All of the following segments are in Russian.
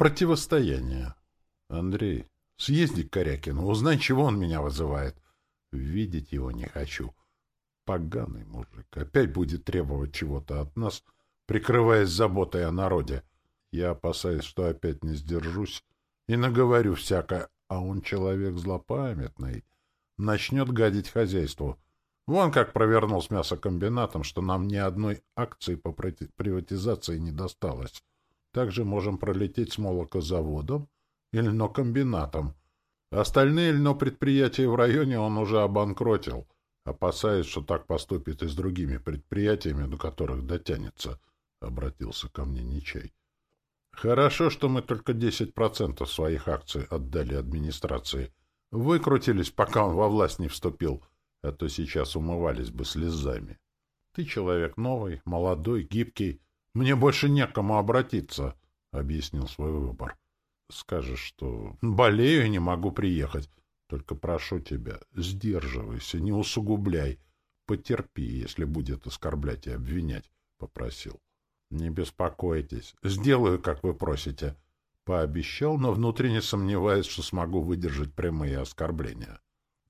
Противостояние. Андрей, съезди к Корякину, узнай, чего он меня вызывает. Видеть его не хочу. Поганый мужик. Опять будет требовать чего-то от нас, прикрываясь заботой о народе. Я опасаюсь, что опять не сдержусь и наговорю всякое, а он человек злопамятный. Начнет гадить хозяйству. Вон как провернул с мясокомбинатом, что нам ни одной акции по приватизации не досталось. Также можем пролететь с молокозаводом и льнокомбинатом. Остальные льнопредприятия в районе он уже обанкротил, опасаясь, что так поступит и с другими предприятиями, до которых дотянется, — обратился ко мне Нечай. Хорошо, что мы только 10% своих акций отдали администрации. Выкрутились, пока он во власть не вступил, а то сейчас умывались бы слезами. Ты человек новый, молодой, гибкий, мне больше некому обратиться, — объяснил свой выбор. Скажешь, что болею и не могу приехать. Только прошу тебя, сдерживайся, не усугубляй. Потерпи, если будет оскорблять и обвинять, — попросил. Не беспокойтесь, сделаю, как вы просите. Пообещал, но внутренне сомневаясь, что смогу выдержать прямые оскорбления.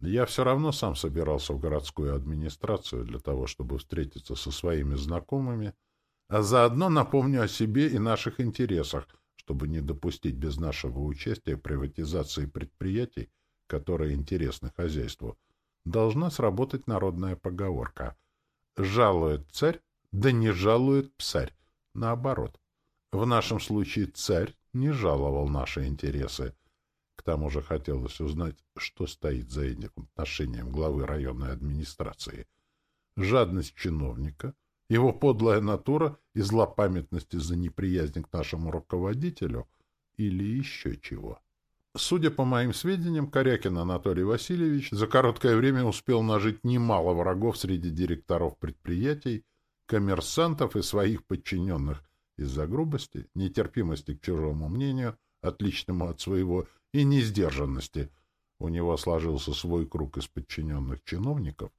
Я все равно сам собирался в городскую администрацию для того, чтобы встретиться со своими знакомыми, — а заодно напомню о себе и наших интересах, чтобы не допустить без нашего участия приватизации предприятий, которые интересны хозяйству. Должна сработать народная поговорка. «Жалует царь, да не жалует псарь». Наоборот. В нашем случае царь не жаловал наши интересы. К тому же хотелось узнать, что стоит за этим отношением главы районной администрации. Жадность чиновника — его подлая натура и злопамятность из-за неприязни к нашему руководителю или еще чего. Судя по моим сведениям, Корякин Анатолий Васильевич за короткое время успел нажить немало врагов среди директоров предприятий, коммерсантов и своих подчиненных из-за грубости, нетерпимости к чужому мнению, отличному от своего, и несдержанности. У него сложился свой круг из подчиненных чиновников,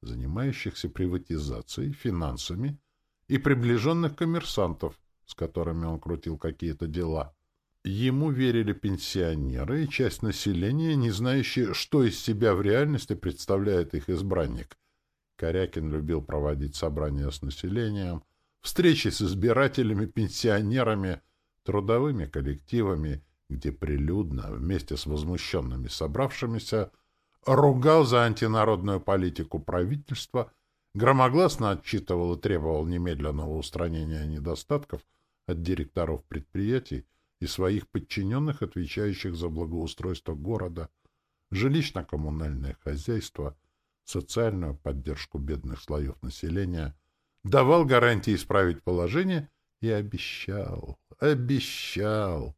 занимающихся приватизацией, финансами и приближенных коммерсантов, с которыми он крутил какие-то дела. Ему верили пенсионеры и часть населения, не знающие, что из себя в реальности представляет их избранник. Корякин любил проводить собрания с населением, встречи с избирателями, пенсионерами, трудовыми коллективами, где прилюдно, вместе с возмущенными собравшимися, ругал за антинародную политику правительства, громогласно отчитывал и требовал немедленного устранения недостатков от директоров предприятий и своих подчиненных, отвечающих за благоустройство города, жилищно-коммунальное хозяйство, социальную поддержку бедных слоев населения, давал гарантии исправить положение и обещал, обещал,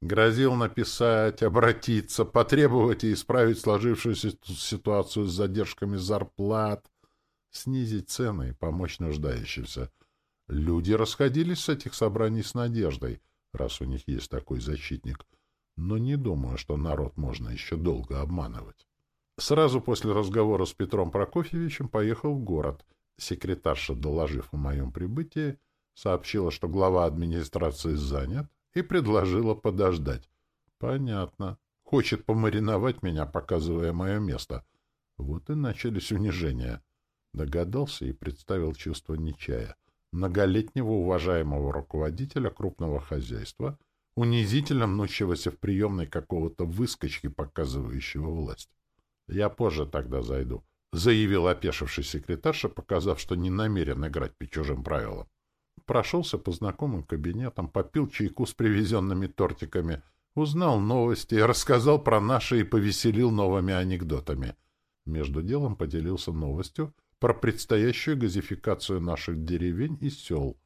Грозил написать, обратиться, потребовать и исправить сложившуюся ситуацию с задержками зарплат, снизить цены и помочь нуждающимся. Люди расходились с этих собраний с надеждой, раз у них есть такой защитник, но не думаю, что народ можно еще долго обманывать. Сразу после разговора с Петром Прокофьевичем поехал в город. Секретарша, доложив о моем прибытии, сообщила, что глава администрации занят, и предложила подождать. Понятно. Хочет помариновать меня, показывая мое место. Вот и начались унижения. Догадался и представил чувство Нечая, многолетнего уважаемого руководителя крупного хозяйства, унизительно мнущегося в приемной какого-то выскочки, показывающего власть. «Я позже тогда зайду», — заявил опешивший секретарша, показав, что не намерен играть по чужим правилам прошелся по знакомым кабинетам, попил чайку с привезенными тортиками, узнал новости, рассказал про наши и повеселил новыми анекдотами. Между делом поделился новостью про предстоящую газификацию наших деревень и сел.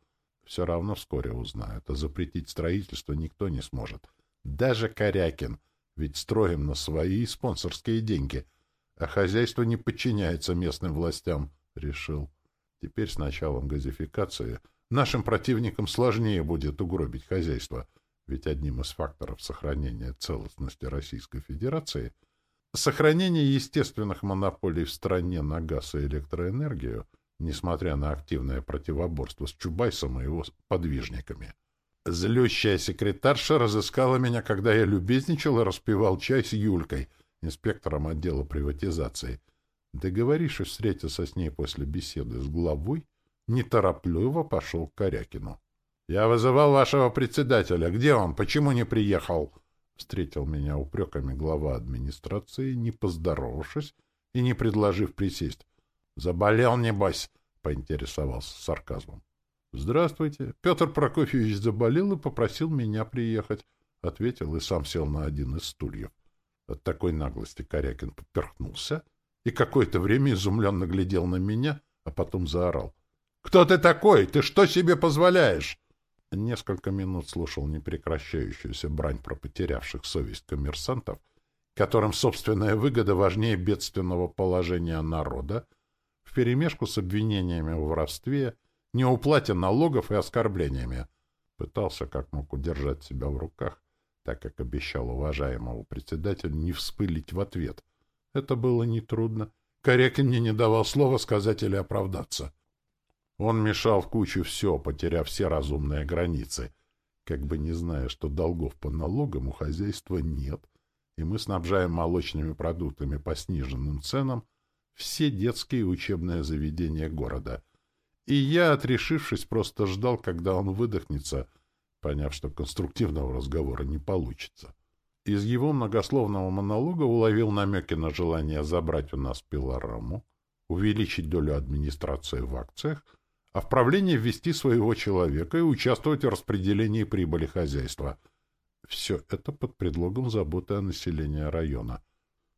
Все равно вскоре узнают, а запретить строительство никто не сможет. Даже Корякин, ведь строим на свои спонсорские деньги, а хозяйство не подчиняется местным властям, решил. Теперь с началом газификации — Нашим противникам сложнее будет угробить хозяйство, ведь одним из факторов сохранения целостности Российской Федерации сохранение естественных монополий в стране на газ и электроэнергию, несмотря на активное противоборство с Чубайсом и его подвижниками. Злющая секретарша разыскала меня, когда я любезничал и распивал чай с Юлькой, инспектором отдела приватизации. Договорившись встретиться с ней после беседы с главой, неторопливо пошел к Корякину. — Я вызывал вашего председателя. Где он? Почему не приехал? Встретил меня упреками глава администрации, не поздоровавшись и не предложив присесть. — Заболел, небось? — поинтересовался с сарказмом. — Здравствуйте. Петр Прокофьевич заболел и попросил меня приехать, — ответил и сам сел на один из стульев. От такой наглости Корякин поперхнулся и какое-то время изумленно глядел на меня, а потом заорал. — Кто ты такой? Ты что себе позволяешь? Несколько минут слушал непрекращающуюся брань про потерявших совесть коммерсантов, которым собственная выгода важнее бедственного положения народа, вперемешку с обвинениями в воровстве, неуплате налогов и оскорблениями. Пытался как мог удержать себя в руках, так как обещал уважаемому председателю не вспылить в ответ. Это было нетрудно. Корякин мне не давал слова сказать или оправдаться. Он мешал в кучу все, потеряв все разумные границы, как бы не зная, что долгов по налогам у хозяйства нет, и мы снабжаем молочными продуктами по сниженным ценам все детские и учебные заведения города. И я, отрешившись, просто ждал, когда он выдохнется, поняв, что конструктивного разговора не получится. Из его многословного монолога уловил намеки на желание забрать у нас пилораму, увеличить долю администрации в акциях — а в правление ввести своего человека и участвовать в распределении прибыли хозяйства. Все это под предлогом заботы о населении района.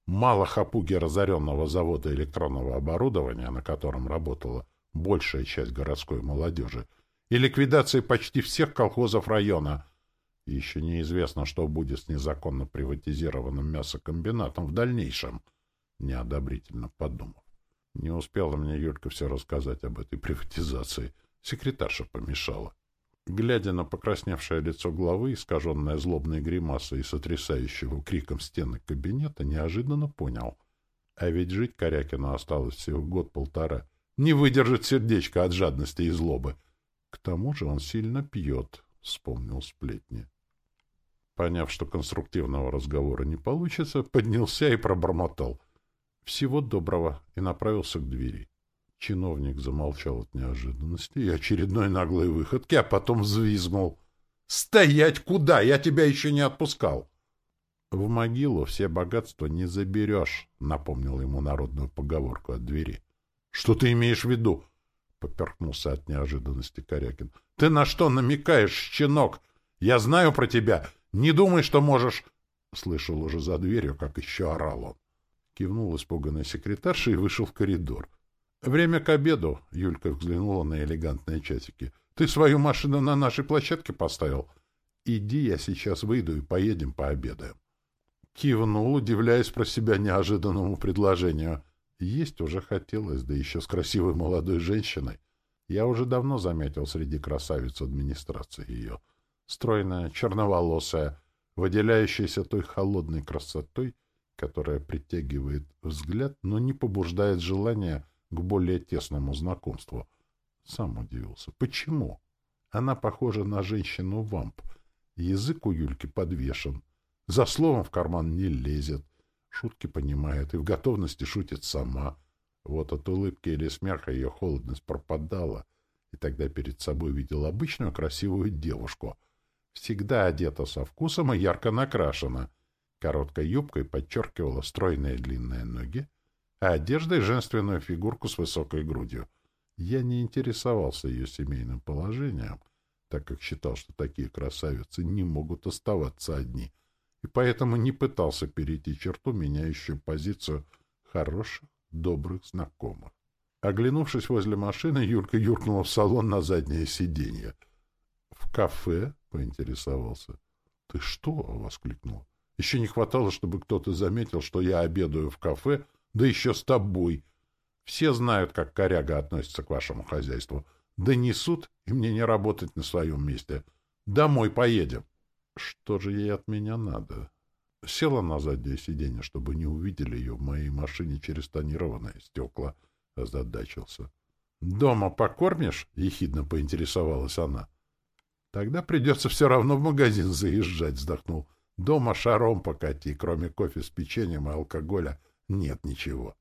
Мало хапуги разоренного завода электронного оборудования, на котором работала большая часть городской молодежи, и ликвидации почти всех колхозов района. еще неизвестно, что будет с незаконно приватизированным мясокомбинатом в дальнейшем, неодобрительно подумав. Не успела мне Юлька все рассказать об этой приватизации. Секретарша помешала. Глядя на покрасневшее лицо главы, искаженное злобной гримасой и сотрясающего криком стены кабинета, неожиданно понял. А ведь жить Корякину осталось всего год-полтора. Не выдержит сердечко от жадности и злобы. К тому же он сильно пьет, — вспомнил сплетни. Поняв, что конструктивного разговора не получится, поднялся и пробормотал — всего доброго и направился к двери. Чиновник замолчал от неожиданности и очередной наглой выходки, а потом взвизгнул. «Стоять куда? Я тебя еще не отпускал!» «В могилу все богатства не заберешь», — напомнил ему народную поговорку от двери. «Что ты имеешь в виду?» — поперхнулся от неожиданности Корякин. «Ты на что намекаешь, щенок? Я знаю про тебя. Не думай, что можешь...» Слышал уже за дверью, как еще орал он. Кивнул испуганный секретарша и вышел в коридор. «Время к обеду», — Юлька взглянула на элегантные часики. «Ты свою машину на нашей площадке поставил? Иди, я сейчас выйду и поедем пообедаем». Кивнул, удивляясь про себя неожиданному предложению. Есть уже хотелось, да еще с красивой молодой женщиной. Я уже давно заметил среди красавиц администрации ее. Стройная, черноволосая, выделяющаяся той холодной красотой, которая притягивает взгляд, но не побуждает желания к более тесному знакомству. Сам удивился. Почему? Она похожа на женщину-вамп. Язык у Юльки подвешен. За словом в карман не лезет. Шутки понимает и в готовности шутит сама. Вот от улыбки или смеха ее холодность пропадала, и тогда перед собой видел обычную красивую девушку. Всегда одета со вкусом и ярко накрашена — Короткой юбкой подчеркивала стройные длинные ноги, а одеждой — женственную фигурку с высокой грудью. Я не интересовался ее семейным положением, так как считал, что такие красавицы не могут оставаться одни, и поэтому не пытался перейти черту, меняющую позицию хороших, добрых знакомых. Оглянувшись возле машины, Юлька юркнула в салон на заднее сиденье. — В кафе? — поинтересовался. — Ты что? — воскликнул. Еще не хватало, чтобы кто-то заметил, что я обедаю в кафе, да еще с тобой. Все знают, как коряга относится к вашему хозяйству. Донесут, и мне не работать на своем месте. Домой поедем. Что же ей от меня надо? Села на заднее сиденье, чтобы не увидели ее в моей машине через тонированное стекла. Озадачился. — Дома покормишь? — ехидно поинтересовалась она. Тогда придется все равно в магазин заезжать, вздохнул. Дома шаром покати, кроме кофе с печеньем и алкоголя нет ничего.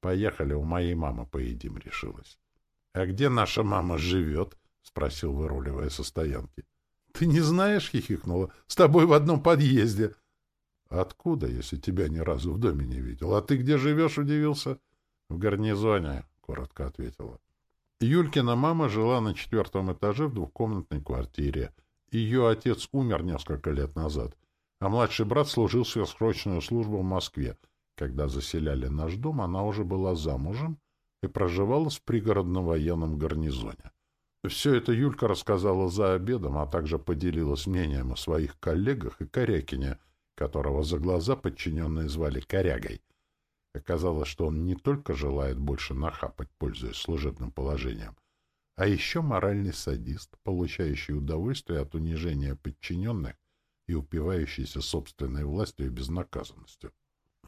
Поехали, у моей мамы поедим, решилась. — А где наша мама живет? — спросил, выруливая со стоянки. — Ты не знаешь, — хихикнула, — с тобой в одном подъезде. — Откуда, если тебя ни разу в доме не видел? А ты где живешь? — удивился. — В гарнизоне, — коротко ответила. Юлькина мама жила на четвертом этаже в двухкомнатной квартире. Ее отец умер несколько лет назад, а младший брат служил сверхсрочную службу в Москве. Когда заселяли наш дом, она уже была замужем и проживала в пригородном военном гарнизоне. Все это Юлька рассказала за обедом, а также поделилась мнением о своих коллегах и Корякине, которого за глаза подчиненные звали Корягой — Оказалось, что он не только желает больше нахапать, пользуясь служебным положением, а еще моральный садист, получающий удовольствие от унижения подчиненных и упивающийся собственной властью и безнаказанностью.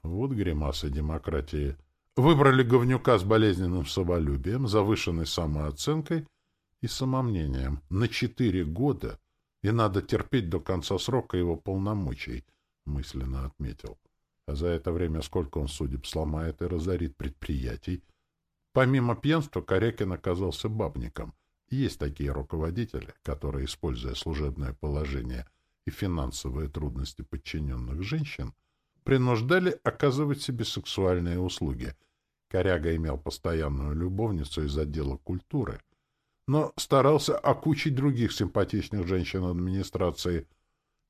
Вот гримасы демократии. Выбрали говнюка с болезненным самолюбием, завышенной самооценкой и самомнением на четыре года, и надо терпеть до конца срока его полномочий, мысленно отметил. А за это время сколько он судеб сломает и разорит предприятий. Помимо пьянства, Корякин оказался бабником. Есть такие руководители, которые, используя служебное положение и финансовые трудности подчиненных женщин, принуждали оказывать себе сексуальные услуги. Коряга имел постоянную любовницу из отдела культуры, но старался окучить других симпатичных женщин администрации.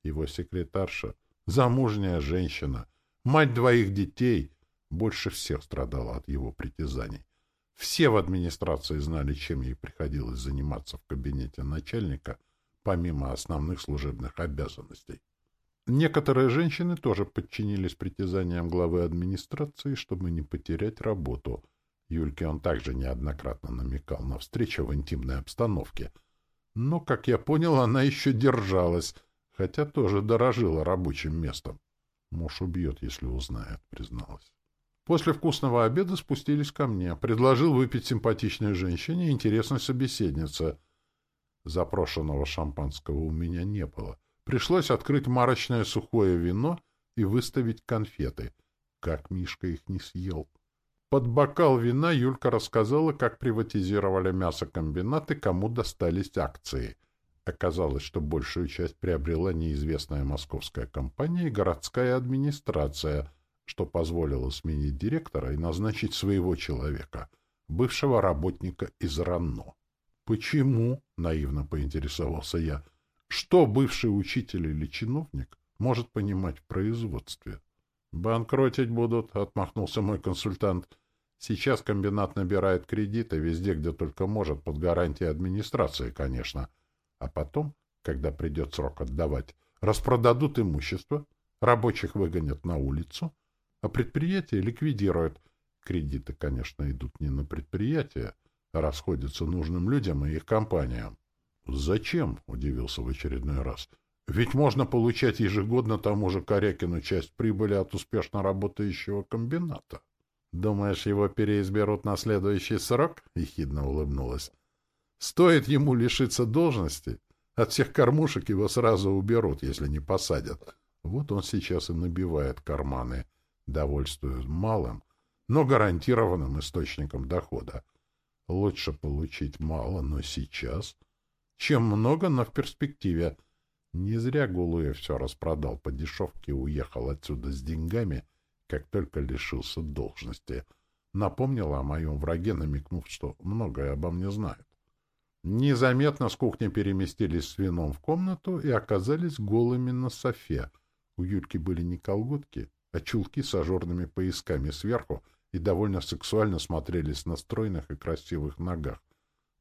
Его секретарша, замужняя женщина — Мать двоих детей больше всех страдала от его притязаний. Все в администрации знали, чем ей приходилось заниматься в кабинете начальника, помимо основных служебных обязанностей. Некоторые женщины тоже подчинились притязаниям главы администрации, чтобы не потерять работу. Юльке он также неоднократно намекал на встречу в интимной обстановке. Но, как я понял, она еще держалась, хотя тоже дорожила рабочим местом. Муж убьет, если узнает, призналась. После вкусного обеда спустились ко мне. Предложил выпить симпатичной женщине интересной собеседнице. Запрошенного шампанского у меня не было. Пришлось открыть марочное сухое вино и выставить конфеты. Как Мишка их не съел. Под бокал вина Юлька рассказала, как приватизировали мясокомбинат и кому достались акции. Оказалось, что большую часть приобрела неизвестная московская компания и городская администрация, что позволило сменить директора и назначить своего человека, бывшего работника из РАНО. «Почему?» — наивно поинтересовался я. «Что бывший учитель или чиновник может понимать в производстве?» «Банкротить будут», — отмахнулся мой консультант. «Сейчас комбинат набирает кредиты везде, где только может, под гарантией администрации, конечно». А потом, когда придет срок отдавать, распродадут имущество, рабочих выгонят на улицу, а предприятие ликвидируют. Кредиты, конечно, идут не на предприятие, расходятся нужным людям и их компаниям. «Зачем?» — удивился в очередной раз. «Ведь можно получать ежегодно тому же Корякину часть прибыли от успешно работающего комбината». «Думаешь, его переизберут на следующий срок?» — ехидно улыбнулась. Стоит ему лишиться должности, от всех кормушек его сразу уберут, если не посадят. Вот он сейчас и набивает карманы, довольствуясь малым, но гарантированным источником дохода. Лучше получить мало, но сейчас, чем много, но в перспективе. Не зря Гулуев все распродал по дешевке и уехал отсюда с деньгами, как только лишился должности. Напомнила о моем враге, намекнув, что многое обо мне знает. Незаметно с кухни переместились с вином в комнату и оказались голыми на софе. У Юльки были не колготки, а чулки с ажурными поясками сверху и довольно сексуально смотрелись на стройных и красивых ногах.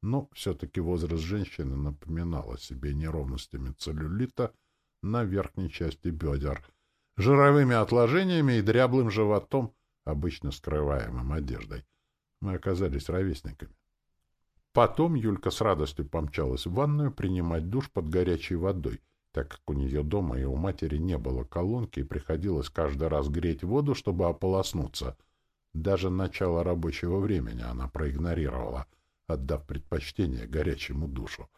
Но все-таки возраст женщины напоминал о себе неровностями целлюлита на верхней части бедер, жировыми отложениями и дряблым животом, обычно скрываемым одеждой. Мы оказались ровесниками. Потом Юлька с радостью помчалась в ванную принимать душ под горячей водой, так как у нее дома и у матери не было колонки, и приходилось каждый раз греть воду, чтобы ополоснуться. Даже начало рабочего времени она проигнорировала, отдав предпочтение горячему душу.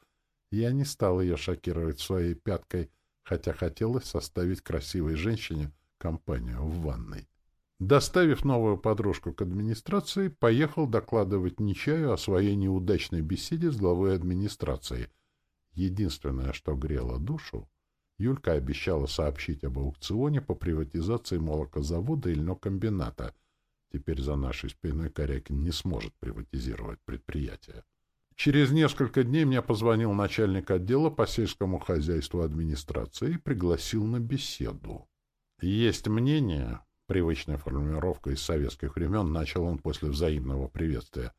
Я не стал ее шокировать своей пяткой, хотя хотелось составить красивой женщине компанию в ванной. Доставив новую подружку к администрации, поехал докладывать Нечаю о своей неудачной беседе с главой администрации. Единственное, что грело душу, Юлька обещала сообщить об аукционе по приватизации молокозавода и льнокомбината. Теперь за нашей спиной Корякин не сможет приватизировать предприятие. Через несколько дней мне позвонил начальник отдела по сельскому хозяйству администрации и пригласил на беседу. Есть мнение, привычная формулировка из советских времен, начал он после взаимного приветствия.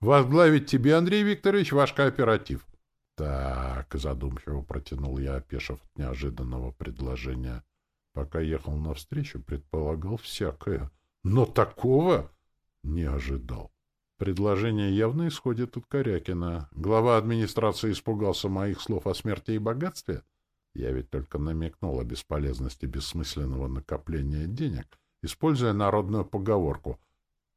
Возглавить тебе, Андрей Викторович, ваш кооператив. Так, задумчиво протянул я, опешив от неожиданного предложения. Пока ехал навстречу, предполагал всякое. Но такого не ожидал. Предложение явно исходит от Корякина. Глава администрации испугался моих слов о смерти и богатстве? Я ведь только намекнул о бесполезности бессмысленного накопления денег, используя народную поговорку.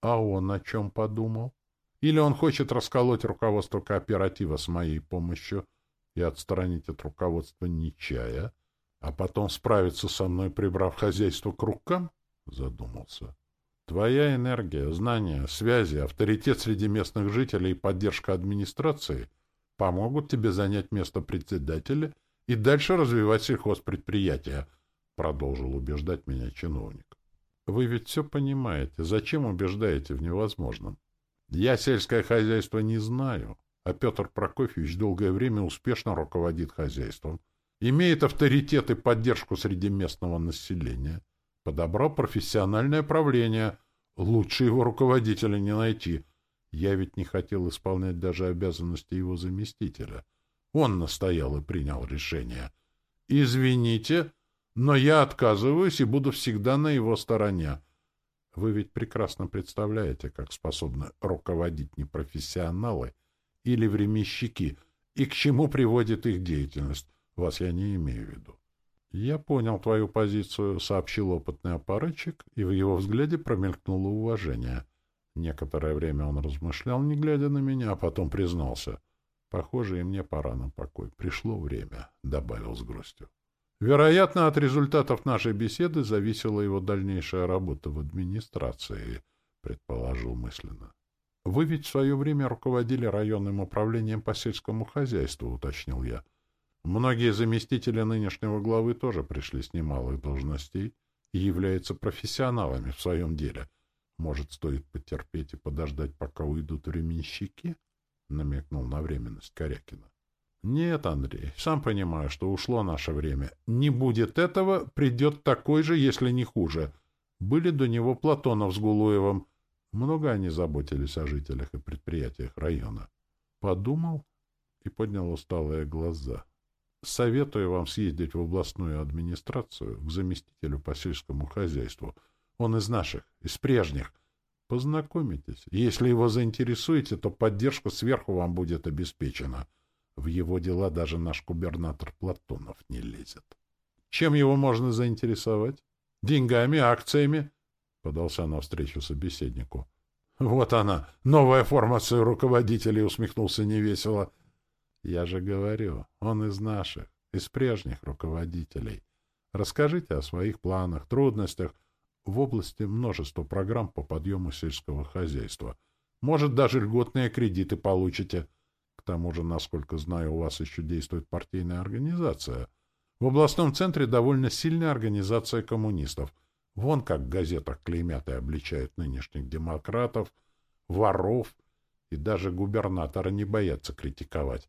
А он о чем подумал? Или он хочет расколоть руководство кооператива с моей помощью и отстранить от руководства Нечая, а потом справиться со мной, прибрав хозяйство к рукам? Задумался. Твоя энергия, знания, связи, авторитет среди местных жителей и поддержка администрации помогут тебе занять место председателя и дальше развивать сельхозпредприятие, продолжил убеждать меня чиновник. Вы ведь все понимаете. Зачем убеждаете в невозможном? Я сельское хозяйство не знаю, а Петр Прокофьевич долгое время успешно руководит хозяйством, имеет авторитет и поддержку среди местного населения — Подобрал профессиональное правление. Лучше его руководителя не найти. Я ведь не хотел исполнять даже обязанности его заместителя. Он настоял и принял решение. «Извините, но я отказываюсь и буду всегда на его стороне. Вы ведь прекрасно представляете, как способны руководить непрофессионалы или временщики, и к чему приводит их деятельность. Вас я не имею в виду. «Я понял твою позицию», — сообщил опытный аппаратчик, и в его взгляде промелькнуло уважение. Некоторое время он размышлял, не глядя на меня, а потом признался. «Похоже, и мне пора на покой. Пришло время», — добавил с грустью. Вероятно, от результатов нашей беседы зависела его дальнейшая работа в администрации, предположил мысленно. Вы ведь в свое время руководили районным управлением по сельскому хозяйству, уточнил я. Многие заместители нынешнего главы тоже пришли с немалых должностей и являются профессионалами в своем деле. Может, стоит потерпеть и подождать, пока уйдут временщики? Намекнул на временность Корякина. Нет, Андрей, сам понимаю, что ушло наше время. Не будет этого, придет такой же, если не хуже. Были до него Платонов с Гулуевым. Много они заботились о жителях и предприятиях района. Подумал и поднял усталые глаза. Советую вам съездить в областную администрацию к заместителю по сельскому хозяйству. Он из наших, из прежних. Познакомитесь. Если его заинтересуете, то поддержка сверху вам будет обеспечена. В его дела даже наш губернатор Платонов не лезет. Чем его можно заинтересовать? Деньгами, акциями? Подался навстречу собеседнику. Вот она, новая формация руководителей, усмехнулся невесело. — я же говорю, он из наших, из прежних руководителей. Расскажите о своих планах, трудностях в области множества программ по подъему сельского хозяйства. Может, даже льготные кредиты получите. К тому же, насколько знаю, у вас еще действует партийная организация. В областном центре довольно сильная организация коммунистов. Вон как в газетах клеймят и обличают нынешних демократов, воров, и даже губернатора не боятся критиковать.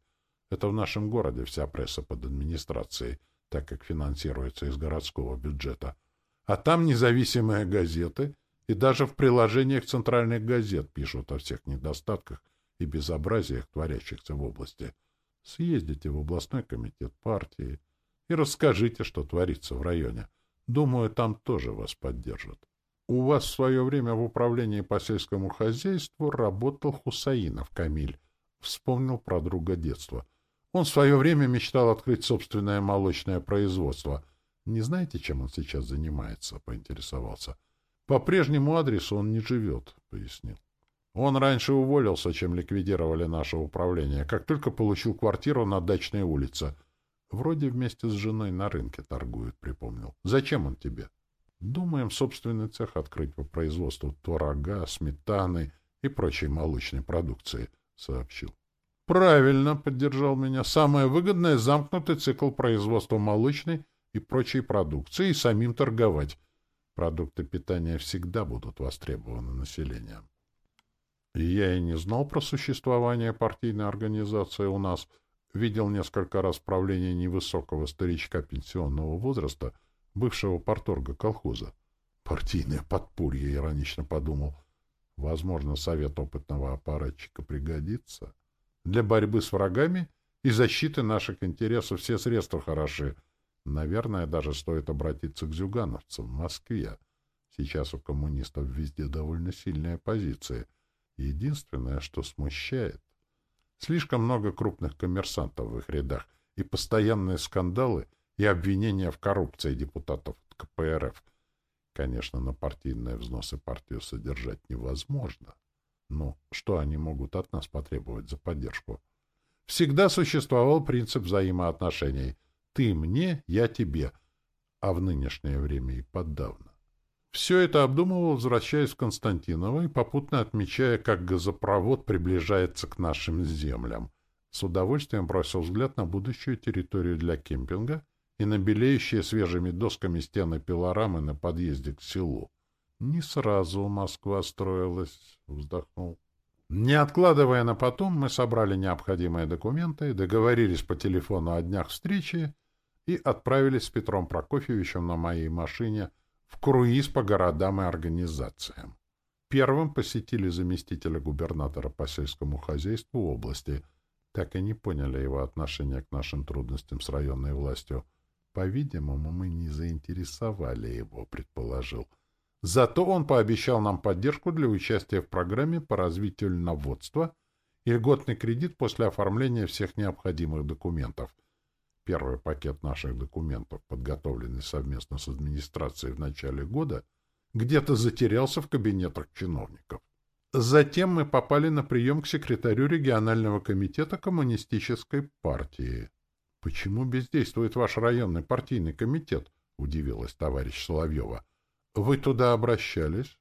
Это в нашем городе вся пресса под администрацией, так как финансируется из городского бюджета. А там независимые газеты и даже в приложениях центральных газет пишут о всех недостатках и безобразиях, творящихся в области. Съездите в областной комитет партии и расскажите, что творится в районе. Думаю, там тоже вас поддержат. У вас в свое время в управлении по сельскому хозяйству работал Хусаинов Камиль. Вспомнил про друга детства — он в свое время мечтал открыть собственное молочное производство. Не знаете, чем он сейчас занимается? — поинтересовался. — По прежнему адресу он не живет, — пояснил. — Он раньше уволился, чем ликвидировали наше управление, как только получил квартиру на дачной улице. Вроде вместе с женой на рынке торгует, припомнил. Зачем он тебе? Думаем собственный цех открыть по производству творога, сметаны и прочей молочной продукции, сообщил. Правильно, поддержал меня. Самое выгодное — замкнутый цикл производства молочной и прочей продукции и самим торговать. Продукты питания всегда будут востребованы населением. Я и не знал про существование партийной организации у нас. Видел несколько раз правление невысокого старичка пенсионного возраста, бывшего порторга колхоза. Партийное подполье, иронично подумал. Возможно, совет опытного аппаратчика пригодится. Для борьбы с врагами и защиты наших интересов все средства хороши. Наверное, даже стоит обратиться к зюгановцам в Москве. Сейчас у коммунистов везде довольно сильная позиция — Единственное, что смущает, слишком много крупных коммерсантов в их рядах и постоянные скандалы и обвинения в коррупции депутатов КПРФ. Конечно, на партийные взносы партию содержать невозможно. Но что они могут от нас потребовать за поддержку? Всегда существовал принцип взаимоотношений. Ты мне, я тебе. А в нынешнее время и подавно. Все это обдумывал, возвращаясь в Константиново и попутно отмечая, как газопровод приближается к нашим землям. С удовольствием бросил взгляд на будущую территорию для кемпинга и на белеющие свежими досками стены пилорамы на подъезде к селу. «Не сразу Москва строилась», — вздохнул. Не откладывая на потом, мы собрали необходимые документы, договорились по телефону о днях встречи и отправились с Петром Прокофьевичем на моей машине — в круиз по городам и организациям. Первым посетили заместителя губернатора по сельскому хозяйству области. Так и не поняли его отношения к нашим трудностям с районной властью. По-видимому, мы не заинтересовали его, предположил. Зато он пообещал нам поддержку для участия в программе по развитию льноводства и льготный кредит после оформления всех необходимых документов — Первый пакет наших документов, подготовленный совместно с администрацией в начале года, где-то затерялся в кабинетах чиновников. Затем мы попали на прием к секретарю регионального комитета коммунистической партии. — Почему бездействует ваш районный партийный комитет? — удивилась товарищ Соловьева. — Вы туда обращались?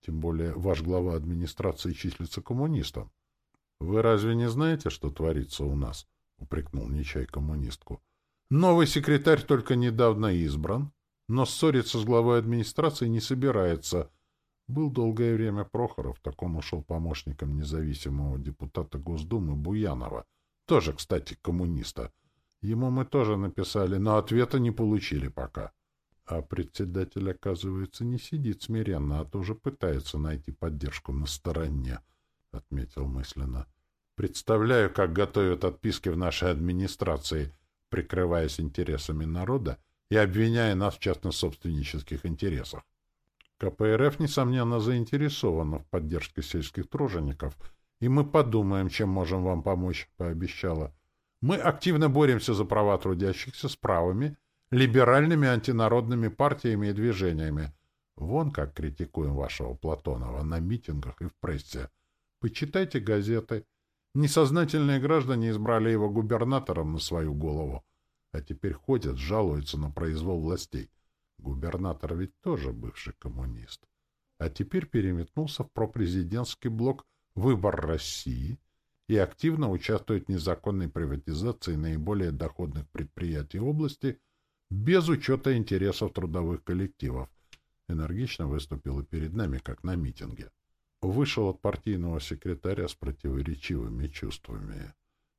Тем более ваш глава администрации числится коммунистом. — Вы разве не знаете, что творится у нас? — упрекнул Нечай коммунистку. Новый секретарь только недавно избран, но ссориться с главой администрации не собирается. Был долгое время Прохоров, так он ушел помощником независимого депутата Госдумы Буянова, тоже, кстати, коммуниста. Ему мы тоже написали, но ответа не получили пока. А председатель, оказывается, не сидит смиренно, а тоже пытается найти поддержку на стороне, — отметил мысленно. Представляю, как готовят отписки в нашей администрации — прикрываясь интересами народа и обвиняя нас в частно-собственнических интересах. КПРФ, несомненно, заинтересована в поддержке сельских тружеников, и мы подумаем, чем можем вам помочь, — пообещала. Мы активно боремся за права трудящихся с правыми, либеральными антинародными партиями и движениями. Вон как критикуем вашего Платонова на митингах и в прессе. Почитайте газеты — Несознательные граждане избрали его губернатором на свою голову, а теперь ходят, жалуются на произвол властей. Губернатор ведь тоже бывший коммунист. А теперь переметнулся в пропрезидентский блок «Выбор России» и активно участвует в незаконной приватизации наиболее доходных предприятий области без учета интересов трудовых коллективов. Энергично выступил и перед нами, как на митинге вышел от партийного секретаря с противоречивыми чувствами.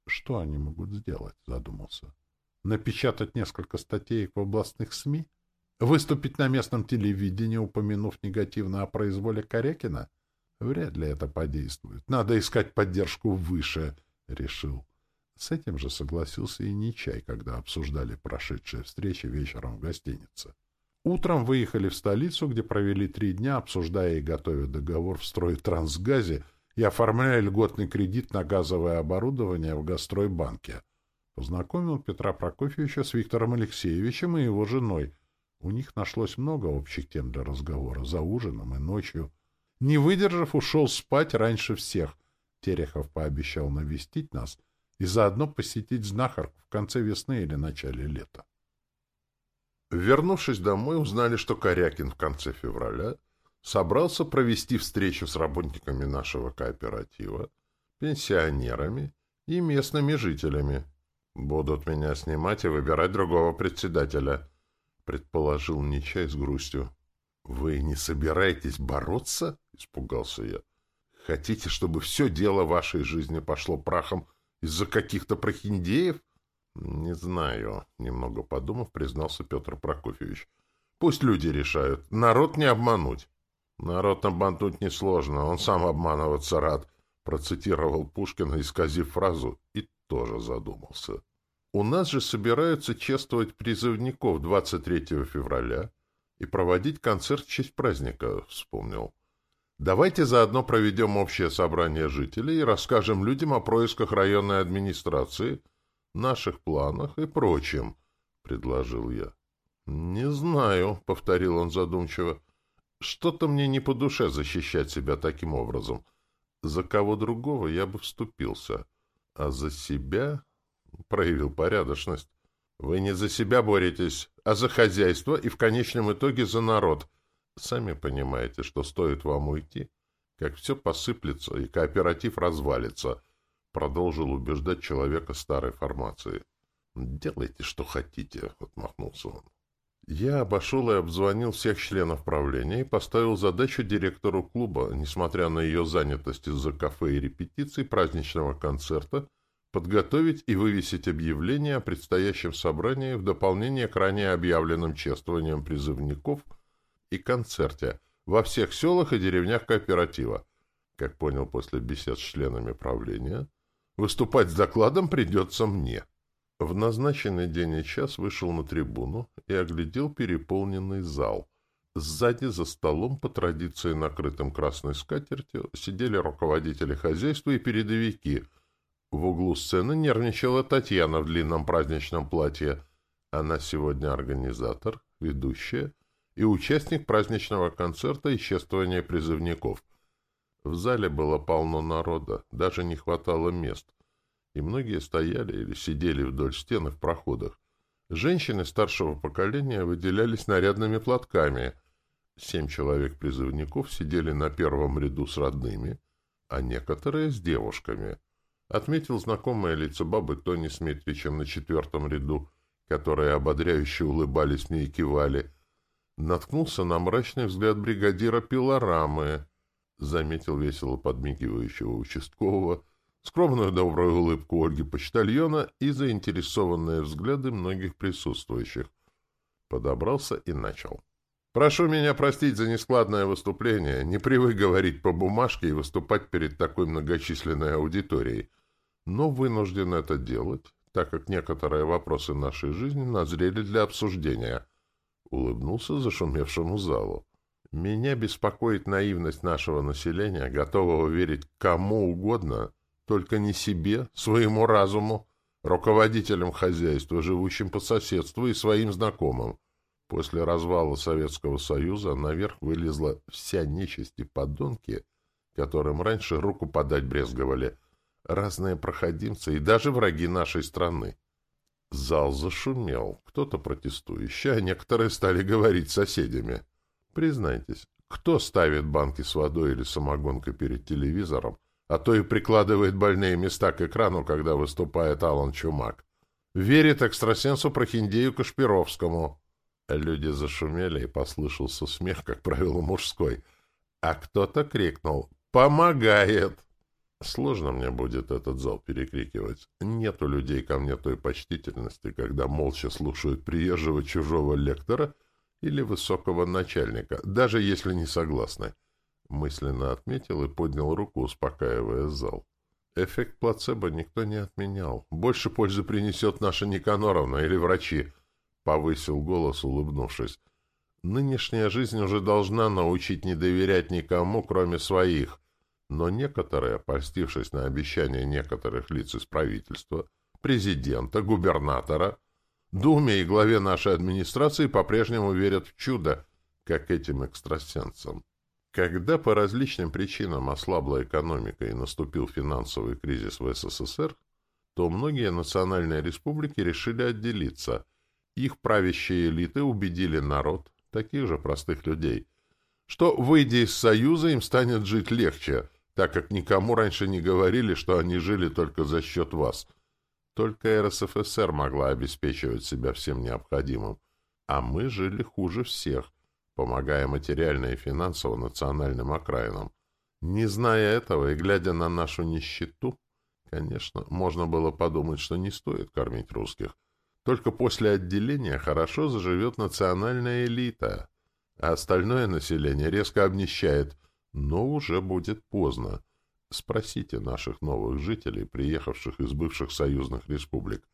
Что они могут сделать, задумался. Напечатать несколько статей в областных СМИ? Выступить на местном телевидении, упомянув негативно о произволе Корякина? Вряд ли это подействует. Надо искать поддержку выше, решил. С этим же согласился и Нечай, когда обсуждали прошедшие встречи вечером в гостинице. Утром выехали в столицу, где провели три дня, обсуждая и готовя договор в стройтрансгазе и оформляя льготный кредит на газовое оборудование в Гастройбанке. Познакомил Петра Прокофьевича с Виктором Алексеевичем и его женой. У них нашлось много общих тем для разговора за ужином и ночью. Не выдержав, ушел спать раньше всех. Терехов пообещал навестить нас и заодно посетить знахарку в конце весны или начале лета. Вернувшись домой, узнали, что Корякин в конце февраля собрался провести встречу с работниками нашего кооператива, пенсионерами и местными жителями. «Будут меня снимать и выбирать другого председателя», — предположил Нечай с грустью. «Вы не собираетесь бороться?» — испугался я. «Хотите, чтобы все дело вашей жизни пошло прахом из-за каких-то прохиндеев?» «Не знаю», — немного подумав, признался Петр Прокофьевич. «Пусть люди решают. Народ не обмануть». «Народ обмануть несложно, он сам обманываться рад», — процитировал Пушкина, исказив фразу, и тоже задумался. «У нас же собираются чествовать призывников 23 февраля и проводить концерт в честь праздника», — вспомнил. «Давайте заодно проведем общее собрание жителей и расскажем людям о происках районной администрации, наших планах и прочем», — предложил я. «Не знаю», — повторил он задумчиво. Что-то мне не по душе защищать себя таким образом. За кого другого я бы вступился, а за себя проявил порядочность. Вы не за себя боретесь, а за хозяйство и в конечном итоге за народ. Сами понимаете, что стоит вам уйти, как все посыплется и кооператив развалится, продолжил убеждать человека старой формации. «Делайте, что хотите», — отмахнулся он. Я обошел и обзвонил всех членов правления и поставил задачу директору клуба, несмотря на ее занятость из-за кафе и репетиций праздничного концерта, подготовить и вывесить объявление о предстоящем собрании в дополнение к ранее объявленным чествованиям призывников и концерте во всех селах и деревнях кооператива. Как понял после бесед с членами правления, выступать с докладом придется мне. В назначенный день и час вышел на трибуну и оглядел переполненный зал. Сзади за столом, по традиции накрытым красной скатертью, сидели руководители хозяйства и передовики. В углу сцены нервничала Татьяна в длинном праздничном платье. Она сегодня организатор, ведущая и участник праздничного концерта и чествования призывников. В зале было полно народа, даже не хватало мест и многие стояли или сидели вдоль стен и в проходах. Женщины старшего поколения выделялись нарядными платками. Семь человек-призывников сидели на первом ряду с родными, а некоторые с девушками. Отметил знакомое лицо бабы Тони с Митричем на четвертом ряду, которые ободряюще улыбались мне и кивали. Наткнулся на мрачный взгляд бригадира Пилорамы. Заметил весело подмигивающего участкового — скромную добрую улыбку Ольги Почтальона и заинтересованные взгляды многих присутствующих. Подобрался и начал. «Прошу меня простить за нескладное выступление, не привык говорить по бумажке и выступать перед такой многочисленной аудиторией, но вынужден это делать, так как некоторые вопросы нашей жизни назрели для обсуждения». Улыбнулся зашумевшему залу. «Меня беспокоит наивность нашего населения, готового верить кому угодно, только не себе, своему разуму, руководителям хозяйства, живущим по соседству и своим знакомым. После развала Советского Союза наверх вылезла вся нечисть и подонки, которым раньше руку подать брезговали, разные проходимцы и даже враги нашей страны. Зал зашумел, кто-то протестующий, а некоторые стали говорить с соседями. Признайтесь, кто ставит банки с водой или самогонкой перед телевизором, а то и прикладывает больные места к экрану, когда выступает Алан Чумак. Верит экстрасенсу Прохиндею Кашпировскому. Люди зашумели, и послышался смех, как правило, мужской. А кто-то крикнул «Помогает!» Сложно мне будет этот зал перекрикивать. Нету людей ко мне той почтительности, когда молча слушают приезжего чужого лектора или высокого начальника, даже если не согласны. Мысленно отметил и поднял руку, успокаивая зал. Эффект плацебо никто не отменял. Больше пользы принесет наша Никаноровна или врачи. Повысил голос, улыбнувшись. Нынешняя жизнь уже должна научить не доверять никому, кроме своих. Но некоторые, польстившись на обещания некоторых лиц из правительства, президента, губернатора, Думе и главе нашей администрации по-прежнему верят в чудо, как этим экстрасенсам. Когда по различным причинам ослабла экономика и наступил финансовый кризис в СССР, то многие национальные республики решили отделиться. Их правящие элиты убедили народ, таких же простых людей, что, выйдя из Союза, им станет жить легче, так как никому раньше не говорили, что они жили только за счет вас. Только РСФСР могла обеспечивать себя всем необходимым, а мы жили хуже всех, помогая материально и финансово национальным окраинам. Не зная этого и глядя на нашу нищету, конечно, можно было подумать, что не стоит кормить русских. Только после отделения хорошо заживет национальная элита, а остальное население резко обнищает, но уже будет поздно. Спросите наших новых жителей, приехавших из бывших союзных республик,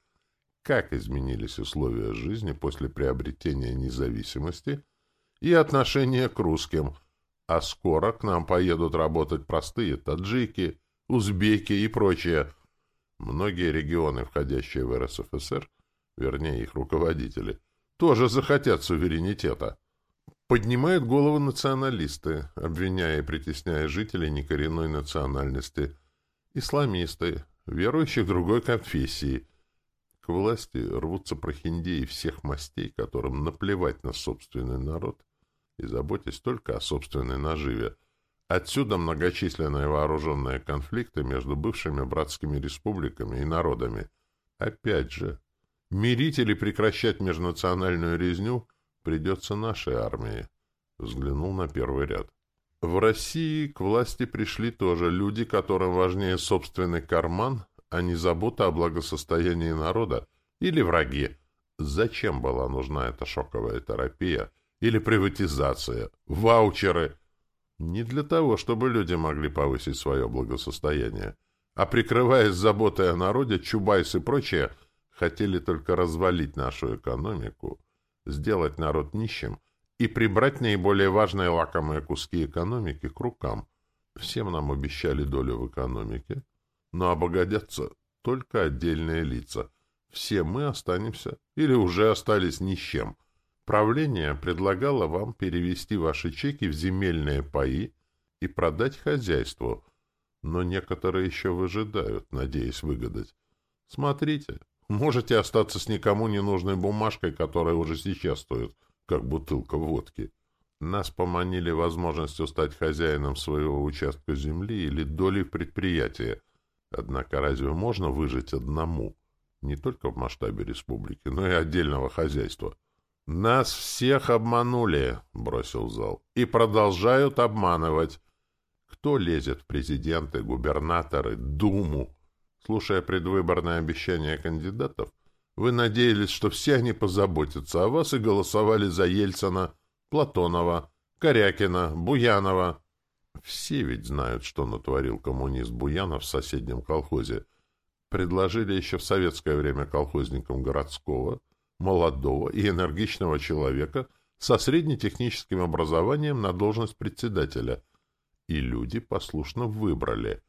как изменились условия жизни после приобретения независимости – и отношение к русским, а скоро к нам поедут работать простые таджики, узбеки и прочие. Многие регионы, входящие в РСФСР, вернее их руководители, тоже захотят суверенитета. Поднимают голову националисты, обвиняя и притесняя жителей некоренной национальности, исламисты, верующих другой конфессии. К власти рвутся прохиндеи всех мастей, которым наплевать на собственный народ и заботясь только о собственной наживе. Отсюда многочисленные вооруженные конфликты между бывшими братскими республиками и народами. Опять же, мирить или прекращать межнациональную резню придется нашей армии. Взглянул на первый ряд. В России к власти пришли тоже люди, которым важнее собственный карман, а не забота о благосостоянии народа или враги. Зачем была нужна эта шоковая терапия – или приватизация, ваучеры. Не для того, чтобы люди могли повысить свое благосостояние, а прикрываясь заботой о народе, Чубайс и прочие хотели только развалить нашу экономику, сделать народ нищим и прибрать наиболее важные лакомые куски экономики к рукам. Всем нам обещали долю в экономике, но обогатятся только отдельные лица. Все мы останемся или уже остались ни с чем – Правление предлагало вам перевести ваши чеки в земельные паи и продать хозяйству, но некоторые еще выжидают, надеясь выгадать. Смотрите, можете остаться с никому не нужной бумажкой, которая уже сейчас стоит, как бутылка водки. Нас поманили возможностью стать хозяином своего участка земли или долей в предприятии. Однако разве можно выжить одному? Не только в масштабе республики, но и отдельного хозяйства. «Нас всех обманули», — бросил зал, — «и продолжают обманывать. Кто лезет в президенты, губернаторы, Думу?» Слушая предвыборные обещания кандидатов, вы надеялись, что все они позаботятся о вас и голосовали за Ельцина, Платонова, Корякина, Буянова. Все ведь знают, что натворил коммунист Буянов в соседнем колхозе. Предложили еще в советское время колхозникам городского — молодого и энергичного человека со среднетехническим образованием на должность председателя. И люди послушно выбрали.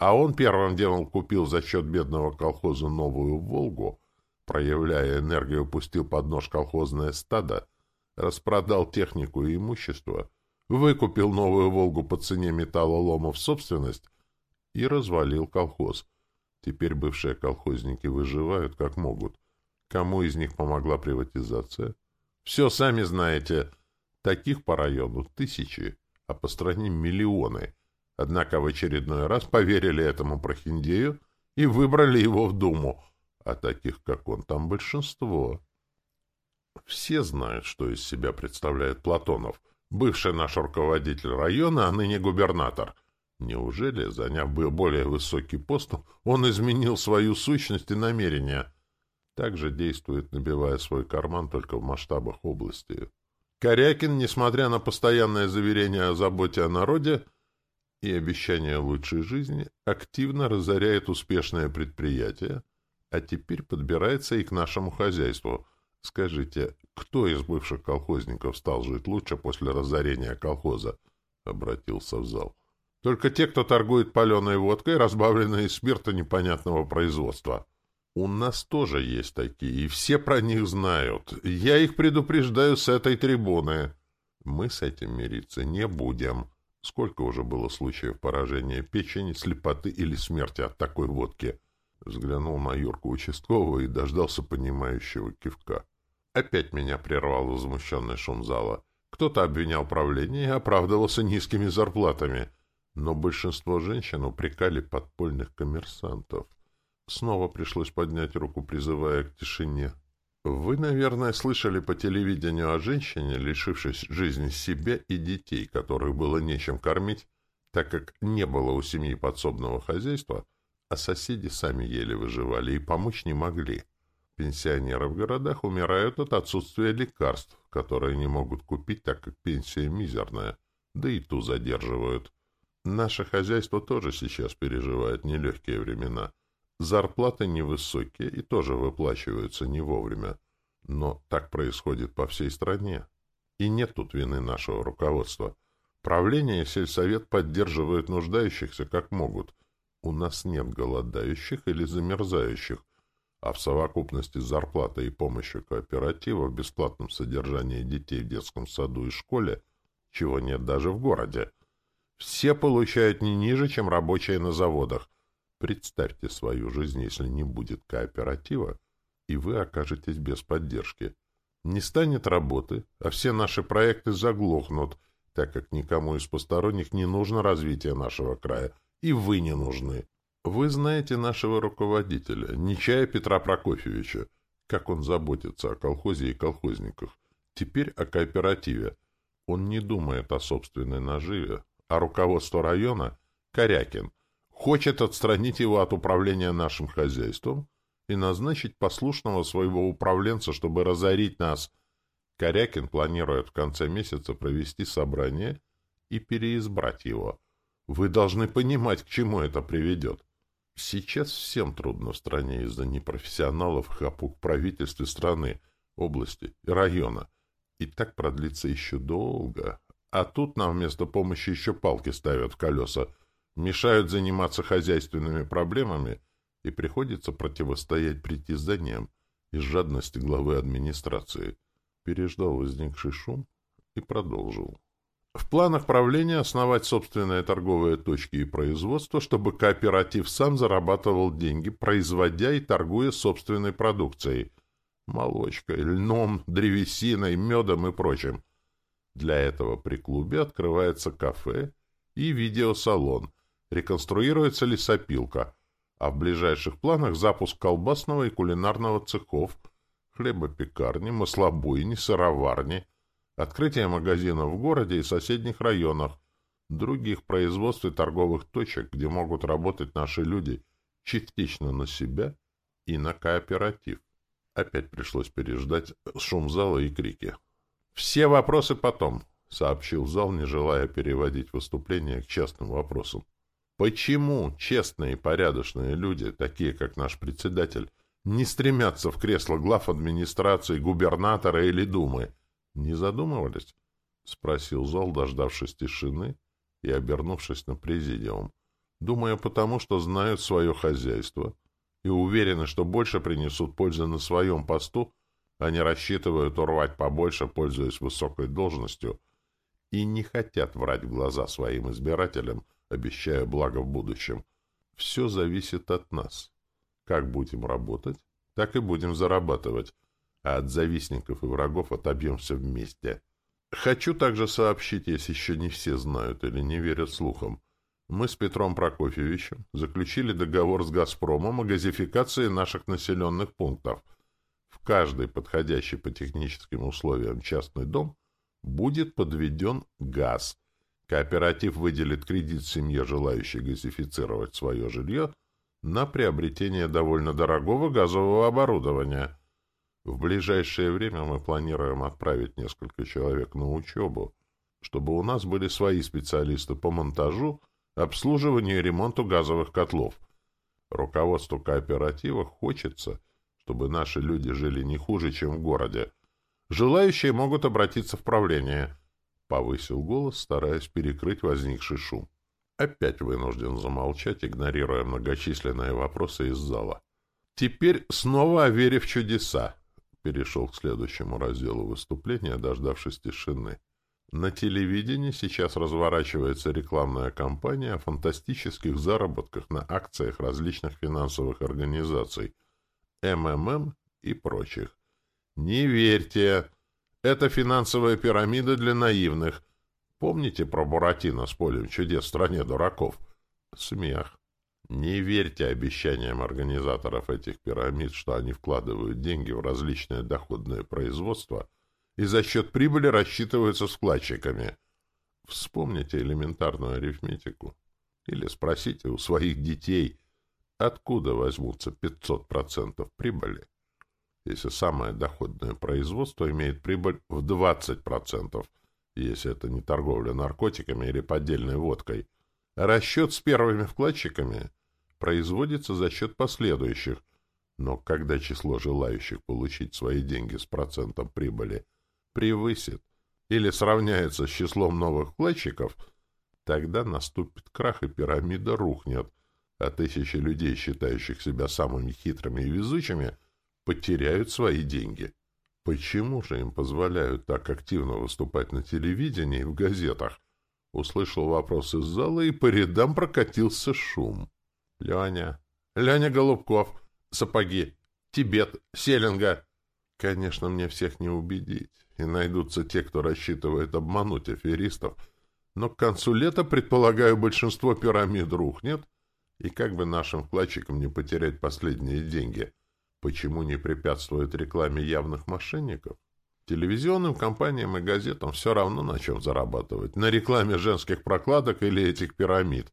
А он первым делом купил за счет бедного колхоза новую «Волгу», проявляя энергию, пустил под нож колхозное стадо, распродал технику и имущество, выкупил новую «Волгу» по цене металлолома в собственность и развалил колхоз. Теперь бывшие колхозники выживают как могут. Кому из них помогла приватизация? Все сами знаете. Таких по району тысячи, а по стране миллионы. Однако в очередной раз поверили этому прохиндею и выбрали его в Думу. А таких, как он, там большинство. Все знают, что из себя представляет Платонов, бывший наш руководитель района, а ныне губернатор. Неужели, заняв более высокий пост, он изменил свою сущность и намерения? также действует, набивая свой карман только в масштабах области. Корякин, несмотря на постоянное заверение о заботе о народе и обещание лучшей жизни, активно разоряет успешное предприятие, а теперь подбирается и к нашему хозяйству. Скажите, кто из бывших колхозников стал жить лучше после разорения колхоза? Обратился в зал. Только те, кто торгует паленой водкой, разбавленной из спирта непонятного производства. У нас тоже есть такие, и все про них знают. Я их предупреждаю с этой трибуны. Мы с этим мириться не будем. Сколько уже было случаев поражения печени, слепоты или смерти от такой водки? Взглянул на Юрку участкового и дождался понимающего кивка. Опять меня прервал возмущенный шум зала. Кто-то обвинял правление и оправдывался низкими зарплатами. Но большинство женщин упрекали подпольных коммерсантов. Снова пришлось поднять руку, призывая к тишине. Вы, наверное, слышали по телевидению о женщине, лишившись жизни себя и детей, которых было нечем кормить, так как не было у семьи подсобного хозяйства, а соседи сами еле выживали и помочь не могли. Пенсионеры в городах умирают от отсутствия лекарств, которые не могут купить, так как пенсия мизерная, да и ту задерживают. Наше хозяйство тоже сейчас переживает нелегкие времена. Зарплаты невысокие и тоже выплачиваются не вовремя. Но так происходит по всей стране. И нет тут вины нашего руководства. Правление и сельсовет поддерживают нуждающихся как могут. У нас нет голодающих или замерзающих, а в совокупности с зарплатой и помощью кооператива в бесплатном содержании детей в детском саду и школе, чего нет даже в городе, все получают не ниже, чем рабочие на заводах – Представьте свою жизнь, если не будет кооператива, и вы окажетесь без поддержки. Не станет работы, а все наши проекты заглохнут, так как никому из посторонних не нужно развитие нашего края, и вы не нужны. Вы знаете нашего руководителя, Нечая Петра Прокофьевича, как он заботится о колхозе и колхозниках. Теперь о кооперативе. Он не думает о собственной наживе, а руководство района — Корякин — хочет отстранить его от управления нашим хозяйством и назначить послушного своего управленца, чтобы разорить нас. Корякин планирует в конце месяца провести собрание и переизбрать его. Вы должны понимать, к чему это приведет. Сейчас всем трудно в стране из-за непрофессионалов хапук в правительстве страны, области и района. И так продлится еще долго. А тут нам вместо помощи еще палки ставят в колеса — мешают заниматься хозяйственными проблемами, и приходится противостоять притязаниям из жадности главы администрации. Переждал возникший шум и продолжил. В планах правления основать собственные торговые точки и производство, чтобы кооператив сам зарабатывал деньги, производя и торгуя собственной продукцией – молочкой, льном, древесиной, медом и прочим. Для этого при клубе открывается кафе и видеосалон – реконструируется лесопилка, а в ближайших планах запуск колбасного и кулинарного цехов, хлебопекарни, маслобойни, сыроварни, открытие магазинов в городе и соседних районах, других производств и торговых точек, где могут работать наши люди частично на себя и на кооператив. Опять пришлось переждать шум зала и крики. «Все вопросы потом», — сообщил зал, не желая переводить выступление к частным вопросам. Почему честные и порядочные люди, такие как наш председатель, не стремятся в кресло глав администрации, губернатора или думы? Не задумывались? — спросил зал, дождавшись тишины и обернувшись на президиум. Думаю, потому что знают свое хозяйство и уверены, что больше принесут пользы на своем посту, они рассчитывают урвать побольше, пользуясь высокой должностью, и не хотят врать в глаза своим избирателям — обещая благо в будущем. Все зависит от нас. Как будем работать, так и будем зарабатывать, а от завистников и врагов отобьемся вместе. Хочу также сообщить, если еще не все знают или не верят слухам, мы с Петром Прокофьевичем заключили договор с «Газпромом» о газификации наших населенных пунктов. В каждый подходящий по техническим условиям частный дом будет подведен газ – Кооператив выделит кредит семье, желающей газифицировать свое жилье, на приобретение довольно дорогого газового оборудования. В ближайшее время мы планируем отправить несколько человек на учебу, чтобы у нас были свои специалисты по монтажу, обслуживанию и ремонту газовых котлов. Руководству кооператива хочется, чтобы наши люди жили не хуже, чем в городе. Желающие могут обратиться в правление – Повысил голос, стараясь перекрыть возникший шум. Опять вынужден замолчать, игнорируя многочисленные вопросы из зала. Теперь снова о вере в чудеса. Перешел к следующему разделу выступления, дождавшись тишины. На телевидении сейчас разворачивается рекламная кампания о фантастических заработках на акциях различных финансовых организаций, МММ и прочих. Не верьте! Это финансовая пирамида для наивных. Помните про Буратино с полем чудес в стране дураков? Смех. Не верьте обещаниям организаторов этих пирамид, что они вкладывают деньги в различные доходные производства – и за счет прибыли рассчитываются с вкладчиками. Вспомните элементарную арифметику. Или спросите у своих детей, откуда возьмутся 500% прибыли, если самое доходное производство имеет прибыль в 20%, если это не торговля наркотиками или поддельной водкой. Расчет с первыми вкладчиками производится за счет последующих, но когда число желающих получить свои деньги с процентом прибыли – превысит или сравняется с числом новых вкладчиков, тогда наступит крах и пирамида рухнет, а тысячи людей, считающих себя самыми хитрыми и везучими, потеряют свои деньги. Почему же им позволяют так активно выступать на телевидении и в газетах? Услышал вопрос из зала, и по рядам прокатился шум. Леня, Леня Голубков, сапоги, Тибет, Селинга. Конечно, мне всех не убедить и найдутся те, кто рассчитывает обмануть аферистов, но к концу лета, предполагаю, большинство пирамид рухнет, и как бы нашим вкладчикам не потерять последние деньги, почему не препятствует рекламе явных мошенников? Телевизионным компаниям и газетам все равно на чем зарабатывать, на рекламе женских прокладок или этих пирамид.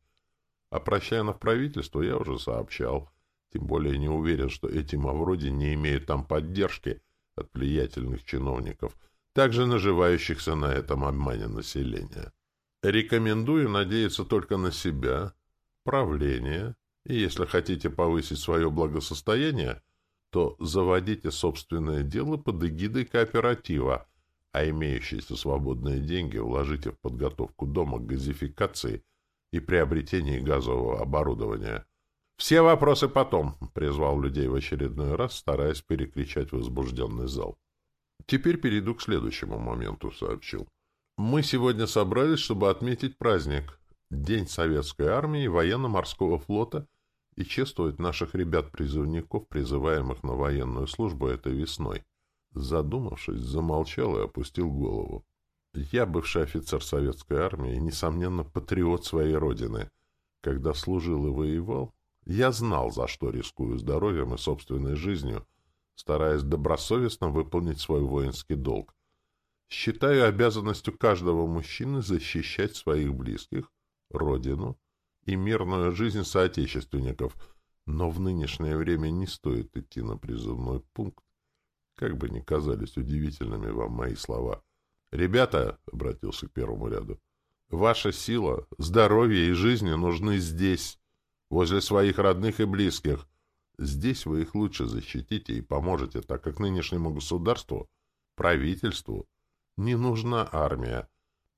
А про членов правительства я уже сообщал, тем более не уверен, что эти Мавроди не имеют там поддержки от влиятельных чиновников – также наживающихся на этом обмане населения. Рекомендую надеяться только на себя, правление, и если хотите повысить свое благосостояние, то заводите собственное дело под эгидой кооператива, а имеющиеся свободные деньги вложите в подготовку дома к газификации и приобретении газового оборудования. «Все вопросы потом», — призвал людей в очередной раз, стараясь перекричать возбужденный зал. Теперь перейду к следующему моменту, сообщил. Мы сегодня собрались, чтобы отметить праздник — День Советской Армии и Военно-Морского флота и чествовать наших ребят-призывников, призываемых на военную службу этой весной. Задумавшись, замолчал и опустил голову. Я бывший офицер Советской Армии несомненно, патриот своей родины. Когда служил и воевал, я знал, за что рискую здоровьем и собственной жизнью — стараясь добросовестно выполнить свой воинский долг. Считаю обязанностью каждого мужчины защищать своих близких, родину и мирную жизнь соотечественников, но в нынешнее время не стоит идти на призывной пункт, как бы ни казались удивительными вам мои слова. «Ребята», — обратился к первому ряду, — «ваша сила, здоровье и жизни нужны здесь, возле своих родных и близких». Здесь вы их лучше защитите и поможете, так как нынешнему государству, правительству, не нужна армия.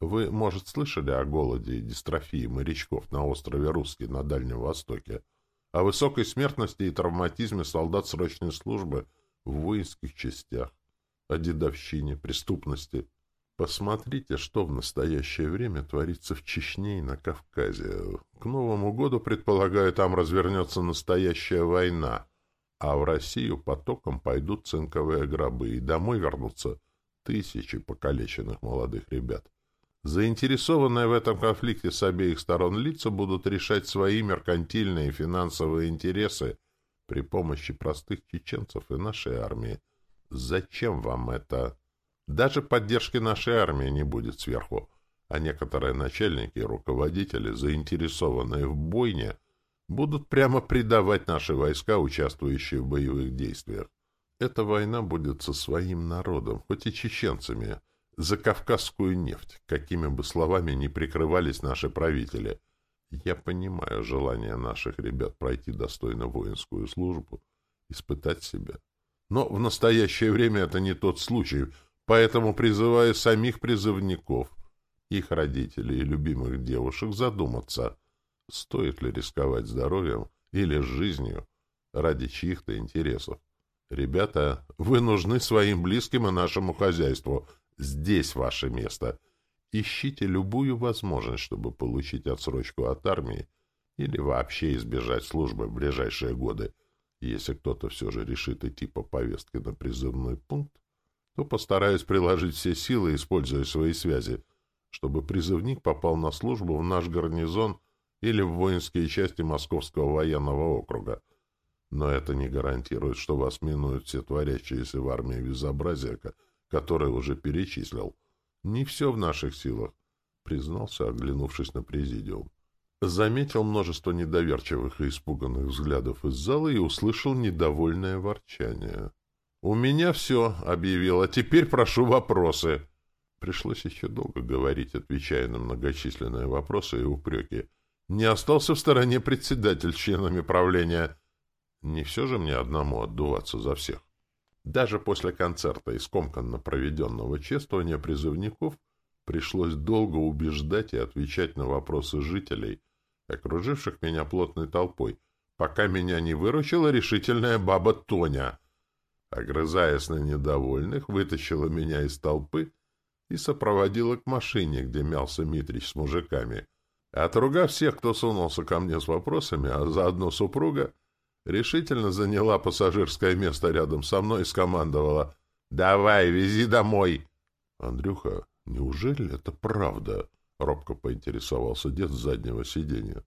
Вы, может, слышали о голоде и дистрофии морячков на острове Русский на Дальнем Востоке, о высокой смертности и травматизме солдат срочной службы в воинских частях, о дедовщине, преступности. Посмотрите, что в настоящее время творится в Чечне и на Кавказе. К Новому году, предполагаю, там развернется настоящая война, а в Россию потоком пойдут цинковые гробы, и домой вернутся тысячи покалеченных молодых ребят. Заинтересованные в этом конфликте с обеих сторон лица будут решать свои меркантильные финансовые интересы при помощи простых чеченцев и нашей армии. Зачем вам это? Даже поддержки нашей армии не будет сверху, а некоторые начальники и руководители, заинтересованные в бойне, будут прямо предавать наши войска, участвующие в боевых действиях. Эта война будет со своим народом, хоть и чеченцами, за кавказскую нефть, какими бы словами ни прикрывались наши правители. Я понимаю желание наших ребят пройти достойно воинскую службу, испытать себя. Но в настоящее время это не тот случай — Поэтому призываю самих призывников, их родителей и любимых девушек задуматься, стоит ли рисковать здоровьем или жизнью ради чьих-то интересов. Ребята, вы нужны своим близким и нашему хозяйству. Здесь ваше место. Ищите любую возможность, чтобы получить отсрочку от армии или вообще избежать службы в ближайшие годы. Если кто-то все же решит идти по повестке на призывной пункт, то постараюсь приложить все силы, используя свои связи, чтобы призывник попал на службу в наш гарнизон или в воинские части Московского военного округа. Но это не гарантирует, что вас минуют все творящиеся в армии безобразия, которые уже перечислил. Не все в наших силах, признался, оглянувшись на президиум. Заметил множество недоверчивых и испуганных взглядов из зала и услышал недовольное ворчание. «У меня все», — объявила. «Теперь прошу вопросы». Пришлось еще долго говорить, отвечая на многочисленные вопросы и упреки. Не остался в стороне председатель членами правления. Не все же мне одному отдуваться за всех. Даже после концерта и скомканно проведенного чествования призывников пришлось долго убеждать и отвечать на вопросы жителей, окруживших меня плотной толпой, пока меня не выручила решительная баба Тоня. Огрызаясь на недовольных, вытащила меня из толпы и сопроводила к машине, где мялся Митрич с мужиками. Отругав всех, кто сунулся ко мне с вопросами, а заодно супруга, решительно заняла пассажирское место рядом со мной и скомандовала «Давай, вези домой!» «Андрюха, неужели это правда?» — робко поинтересовался дед с заднего сиденья.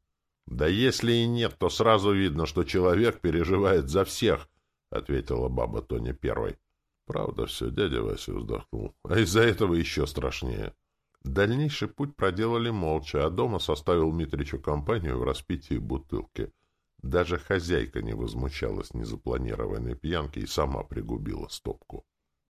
«Да если и нет, то сразу видно, что человек переживает за всех», — ответила баба Тоня первой. «Правда все, дядя Вася вздохнул. А из-за этого еще страшнее». Дальнейший путь проделали молча, а дома составил Митричу компанию в распитии бутылки — даже хозяйка не возмущалась незапланированной пьянки и сама пригубила стопку.